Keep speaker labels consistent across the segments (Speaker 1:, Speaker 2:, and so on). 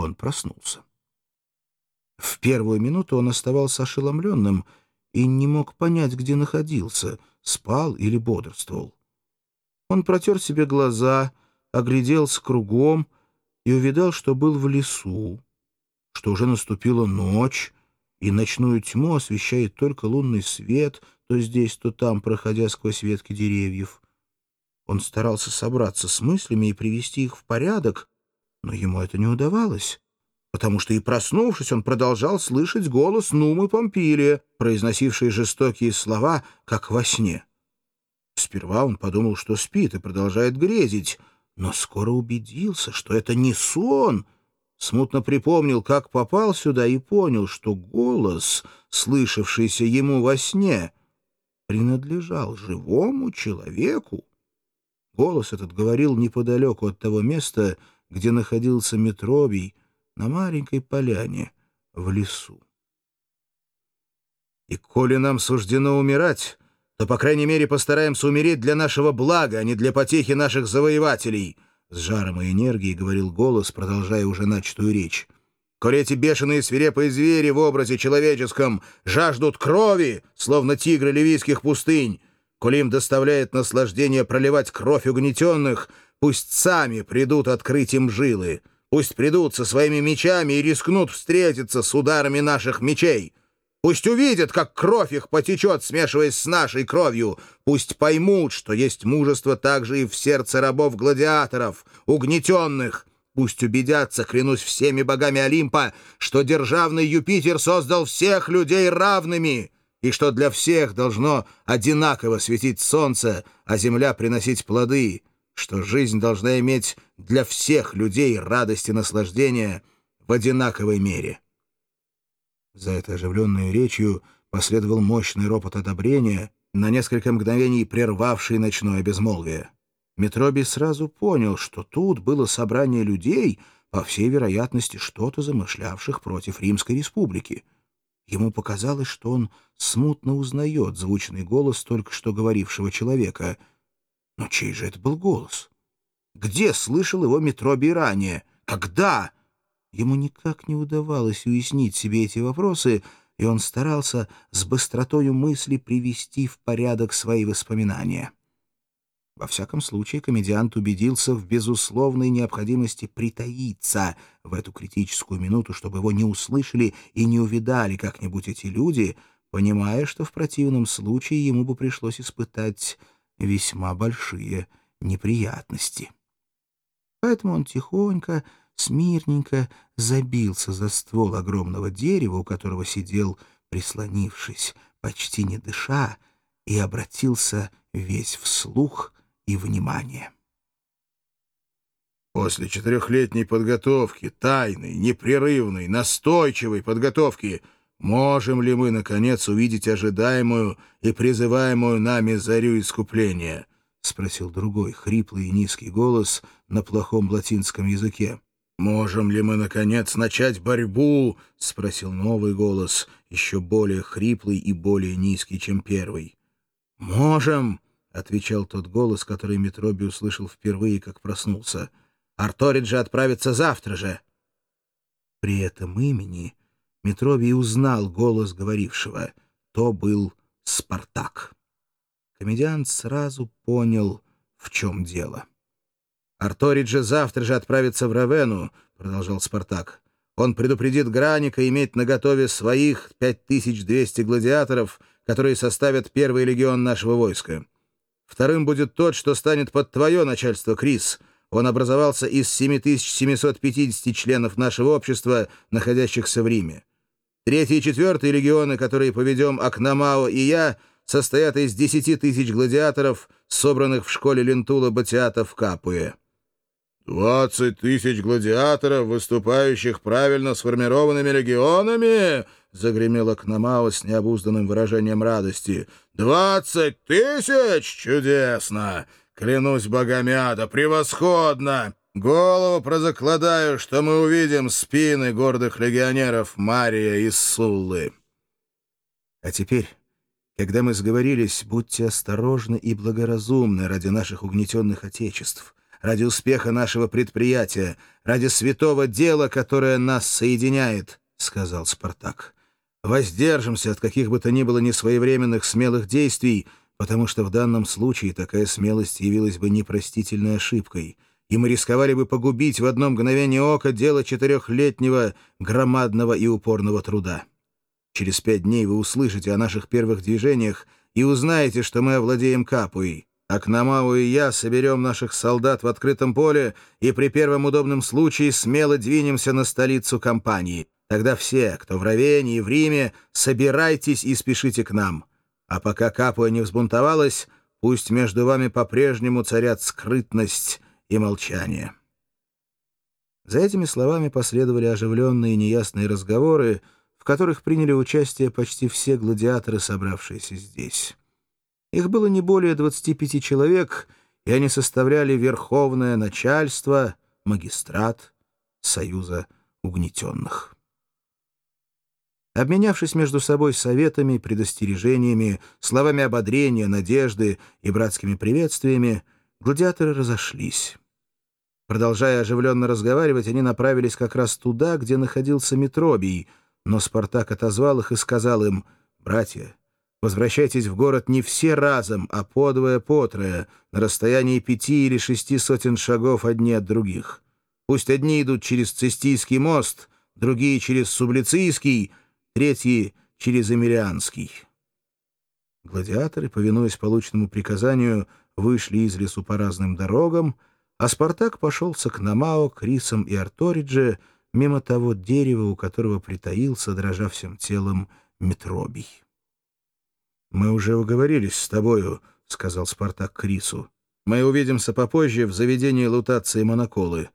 Speaker 1: он проснулся. В первую минуту он оставался ошеломленным и не мог понять, где находился, спал или бодрствовал. Он протер себе глаза, огляделся кругом и увидал, что был в лесу, что уже наступила ночь, и ночную тьму освещает только лунный свет, то здесь, то там, проходя сквозь ветки деревьев. Он старался собраться с мыслями и привести их в порядок, но ему это не удавалось, потому что и проснувшись, он продолжал слышать голос Нумы Помпилия, произносивший жестокие слова, как во сне. Сперва он подумал, что спит и продолжает грезить, но скоро убедился, что это не сон. Смутно припомнил, как попал сюда, и понял, что голос, слышавшийся ему во сне, принадлежал живому человеку. Голос этот говорил неподалеку от того места, где находился Метробий, на маленькой поляне в лесу. «И коли нам суждено умирать, то, по крайней мере, постараемся умереть для нашего блага, а не для потехи наших завоевателей», — с жаром и энергией говорил голос, продолжая уже начатую речь. «Коли эти бешеные свирепые звери в образе человеческом жаждут крови, словно тигры ливийских пустынь, коли им доставляет наслаждение проливать кровь угнетенных, пусть сами придут открыть им жилы». Пусть придут со своими мечами и рискнут встретиться с ударами наших мечей. Пусть увидят, как кровь их потечет, смешиваясь с нашей кровью. Пусть поймут, что есть мужество также и в сердце рабов-гладиаторов, угнетенных. Пусть убедятся, клянусь всеми богами Олимпа, что державный Юпитер создал всех людей равными, и что для всех должно одинаково светить солнце, а земля приносить плоды, что жизнь должна иметь для всех людей радость и наслаждение в одинаковой мере. За этой оживленной речью последовал мощный ропот одобрения, на несколько мгновений прервавший ночное безмолвие. Метроби сразу понял, что тут было собрание людей, по всей вероятности, что-то замышлявших против Римской Республики. Ему показалось, что он смутно узнает звучный голос только что говорившего человека — но чей же это был голос? Где слышал его Метроби ранее? Когда? Ему никак не удавалось уяснить себе эти вопросы, и он старался с быстротою мысли привести в порядок свои воспоминания. Во всяком случае, комедиант убедился в безусловной необходимости притаиться в эту критическую минуту, чтобы его не услышали и не увидали как-нибудь эти люди, понимая, что в противном случае ему бы пришлось испытать весьма большие неприятности. Поэтому он тихонько, смирненько забился за ствол огромного дерева, у которого сидел, прислонившись, почти не дыша, и обратился весь вслух и внимание.
Speaker 2: После четырехлетней подготовки, тайной, непрерывной, настойчивой подготовки — Можем ли мы, наконец, увидеть ожидаемую и призываемую нами зарю искупления? — спросил другой, хриплый и низкий голос на плохом латинском языке. «Можем ли мы, наконец, начать борьбу?» — спросил новый голос, еще более хриплый и более низкий, чем первый.
Speaker 1: «Можем!» — отвечал тот голос, который Метроби услышал впервые, как проснулся. «Арторид отправится завтра же!» При этом имени Метровий узнал голос говорившего. То был Спартак. Комедиант сразу понял, в чем дело. «Арторид же завтра же отправится в Равену», — продолжал Спартак. «Он предупредит Граника иметь наготове своих 5200 гладиаторов, которые составят первый легион нашего войска. Вторым будет тот, что станет под твое начальство, Крис. Он образовался из 7750 членов нашего общества, находящихся в Риме. Третий и четвертый легионы, которые поведем Акнамао и я, состоят из десяти тысяч гладиаторов, собранных в школе Лентула Батиата в Капуе.
Speaker 2: «Двадцать тысяч гладиаторов, выступающих правильно сформированными легионами?» — загремел Акнамао с необузданным выражением радости. «Двадцать тысяч? Чудесно! Клянусь богами ада, превосходно! Голову прозакладаю, что мы увидим спины гордых легионеров Мария и Суллы.
Speaker 1: А теперь, когда мы сговорились, будьте осторожны и благоразумны ради наших угнетенных отечеств, ради успеха нашего предприятия, ради святого дела, которое нас соединяет», — сказал Спартак. «Воздержимся от каких бы то ни было несвоевременных смелых действий, потому что в данном случае такая смелость явилась бы непростительной ошибкой» и мы рисковали бы погубить в одно мгновение ока дело четырехлетнего громадного и упорного труда. Через пять дней вы услышите о наших первых движениях и узнаете, что мы овладеем Капуей. Акнамау и я соберем наших солдат в открытом поле и при первом удобном случае смело двинемся на столицу компании. Тогда все, кто в Равене и в Риме, собирайтесь и спешите к нам. А пока Капуя не взбунтовалась, пусть между вами по-прежнему царят скрытность и молчание. За этими словами последовали оживленные неясные разговоры, в которых приняли участие почти все гладиаторы, собравшиеся здесь. Их было не более 25 человек, и они составляли верховное начальство, магистрат Союза угнетенных. Обменявшись между собой советами, предостережениями, словами ободрения, надежды и братскими приветствиями, Гладиаторы разошлись. Продолжая оживленно разговаривать, они направились как раз туда, где находился Метробий, но Спартак отозвал их и сказал им, «Братья, возвращайтесь в город не все разом, а подвое-потрое, на расстоянии пяти или шести сотен шагов одни от других. Пусть одни идут через Цистийский мост, другие через Сублицийский, третьи — через Эмилианский». Гладиаторы, повинуясь полученному приказанию, вышли из лесу по разным дорогам, а Спартак пошелся к Намао, Крисам и Арторидже мимо того дерева, у которого притаился, дрожа всем телом, Метробий. «Мы уже уговорились с тобою», — сказал Спартак Крису. «Мы увидимся попозже в заведении лутации моноколы.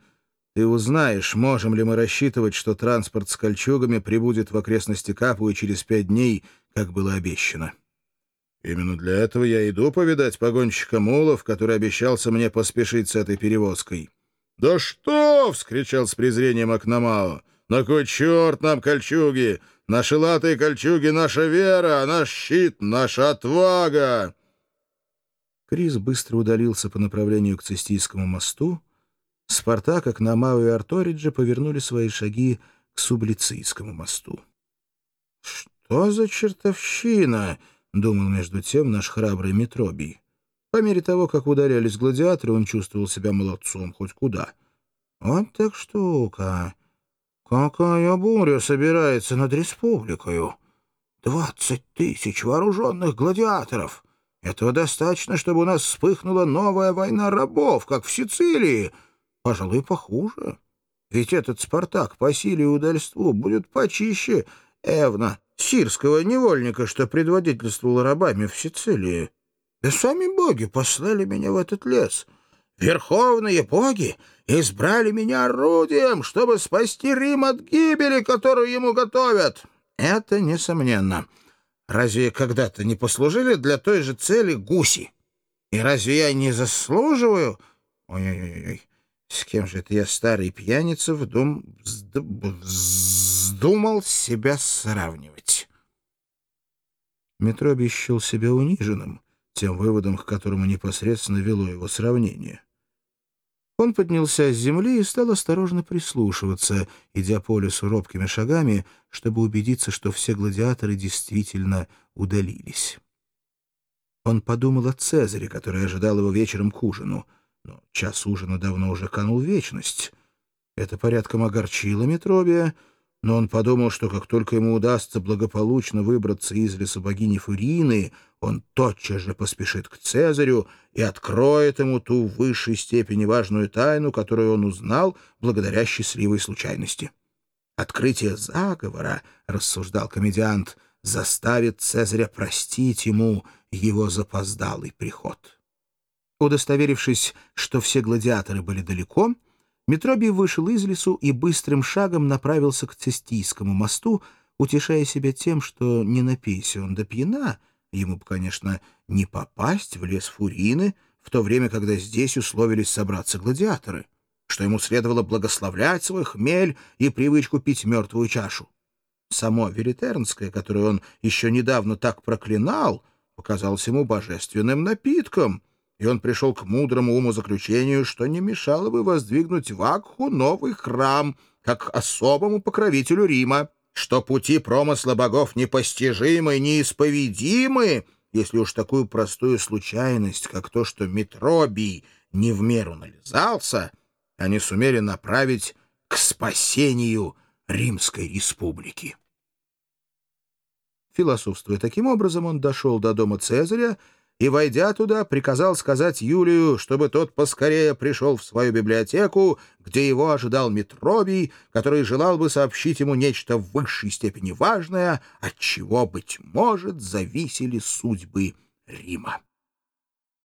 Speaker 1: Ты узнаешь, можем ли мы рассчитывать, что транспорт с кольчугами прибудет в окрестности Капуи через пять дней, как было обещано». Именно для этого я иду повидать погонщика мулов, который обещался мне поспешить с этой перевозкой. «Да что!» — вскричал с презрением Акномао. «На кой черт нам кольчуги? Наши латые кольчуги — наша вера, наш щит — наша отвага!» Крис быстро удалился по направлению к Цистийскому мосту. Спартак, Акномао и Арториджи повернули свои шаги к Сублицийскому мосту. «Что за чертовщина?» — думал между тем наш храбрый Метробий. По мере того, как удалялись гладиаторы, он чувствовал себя молодцом хоть куда. «Вот так штука! Какая буря собирается над республикою! Двадцать тысяч вооруженных гладиаторов! Этого достаточно, чтобы у нас вспыхнула новая война рабов, как в Сицилии. Пожалуй, похуже. Ведь этот Спартак по силе и удальству будет почище Эвна, сирского невольника, что предводительствовал рабами в Сицилии. Да сами боги послали меня в этот лес. Верховные боги избрали меня орудием, чтобы спасти Рим от гибели, которую ему готовят. Это несомненно. Разве когда-то не послужили для той же цели гуси? И разве я не заслуживаю... Ой-ой-ой, с кем же это я, старый пьяница, вдум... вздумал себя сравнивать? Метробий счел себя униженным, тем выводом, к которому непосредственно вело его сравнение. Он поднялся с земли и стал осторожно прислушиваться, идя по лесу робкими шагами, чтобы убедиться, что все гладиаторы действительно удалились. Он подумал о Цезаре, который ожидал его вечером к ужину, но час ужина давно уже канул в вечность. Это порядком огорчило Метробия, но он подумал, что как только ему удастся благополучно выбраться из леса богини Фурины, он тотчас же поспешит к Цезарю и откроет ему ту в высшей степени важную тайну, которую он узнал благодаря счастливой случайности. «Открытие заговора», — рассуждал комедиант, — «заставит Цезаря простить ему его запоздалый приход». Удостоверившись, что все гладиаторы были далеко, — Метробий вышел из лесу и быстрым шагом направился к Цестийскому мосту, утешая себя тем, что не напейся он до пьяна, ему бы, конечно, не попасть в лес Фурины, в то время, когда здесь условились собраться гладиаторы, что ему следовало благословлять свой хмель и привычку пить мертвую чашу. Само Веритернское, которое он еще недавно так проклинал, показалось ему божественным напитком — и он пришел к мудрому умозаключению, что не мешало бы воздвигнуть Вакху новый храм, как особому покровителю Рима, что пути промысла богов непостижимы, неисповедимы, если уж такую простую случайность, как то, что Метробий не в меру нализался, они сумели направить к спасению Римской республики. Философствуя таким образом, он дошел до дома Цезаря и, войдя туда, приказал сказать Юлию, чтобы тот поскорее пришел в свою библиотеку, где его ожидал Метробий, который желал бы сообщить ему нечто в высшей степени важное, от чего, быть может, зависели судьбы Рима.